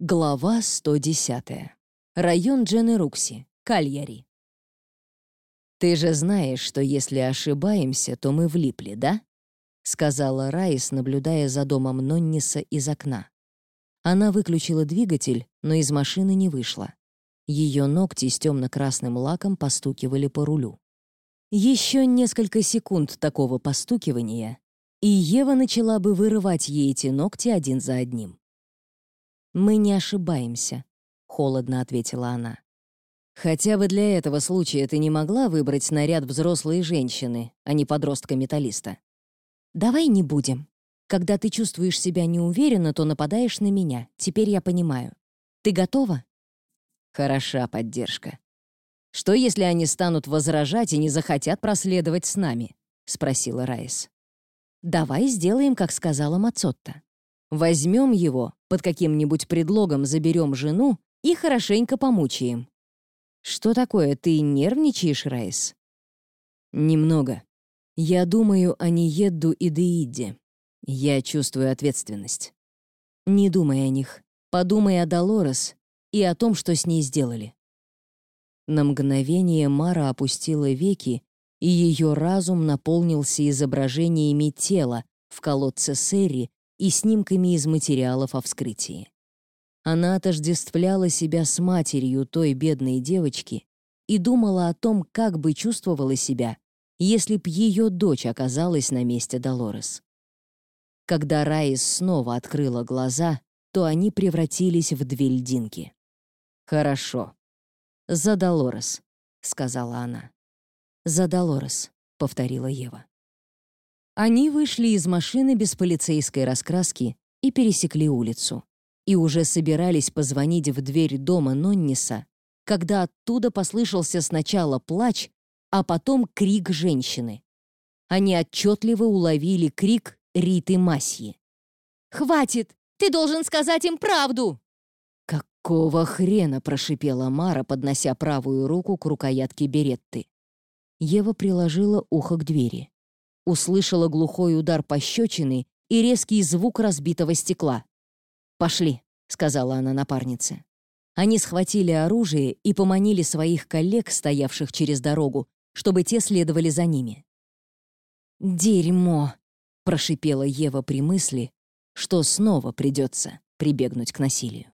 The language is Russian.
Глава 110. Район Дженерукси, Кальяри. «Ты же знаешь, что если ошибаемся, то мы влипли, да?» — сказала Райс, наблюдая за домом Нонниса из окна. Она выключила двигатель, но из машины не вышла. Ее ногти с темно-красным лаком постукивали по рулю. Еще несколько секунд такого постукивания, и Ева начала бы вырывать ей эти ногти один за одним. «Мы не ошибаемся», — холодно ответила она. «Хотя бы для этого случая ты не могла выбрать наряд взрослой женщины, а не подростка-металлиста?» «Давай не будем. Когда ты чувствуешь себя неуверенно, то нападаешь на меня. Теперь я понимаю. Ты готова?» «Хороша поддержка. Что, если они станут возражать и не захотят проследовать с нами?» — спросила Райс. Давай сделаем, как сказала Мацотта. Возьмем его, под каким-нибудь предлогом заберем жену и хорошенько помучаем. Что такое, ты нервничаешь, Райс? Немного. Я думаю о Ниедду и Деиде. Я чувствую ответственность. Не думай о них. Подумай о Долорес и о том, что с ней сделали. На мгновение Мара опустила веки и ее разум наполнился изображениями тела в колодце Серри и снимками из материалов о вскрытии. Она отождествляла себя с матерью той бедной девочки и думала о том, как бы чувствовала себя, если б ее дочь оказалась на месте Долорес. Когда Раис снова открыла глаза, то они превратились в две льдинки. «Хорошо. За Долорес», — сказала она. «За Долорес», — повторила Ева. Они вышли из машины без полицейской раскраски и пересекли улицу. И уже собирались позвонить в дверь дома Нонниса, когда оттуда послышался сначала плач, а потом крик женщины. Они отчетливо уловили крик Риты Масьи. «Хватит! Ты должен сказать им правду!» «Какого хрена?» — прошипела Мара, поднося правую руку к рукоятке беретты. Ева приложила ухо к двери. Услышала глухой удар пощечины и резкий звук разбитого стекла. «Пошли», — сказала она напарнице. Они схватили оружие и поманили своих коллег, стоявших через дорогу, чтобы те следовали за ними. «Дерьмо!» — прошипела Ева при мысли, что снова придется прибегнуть к насилию.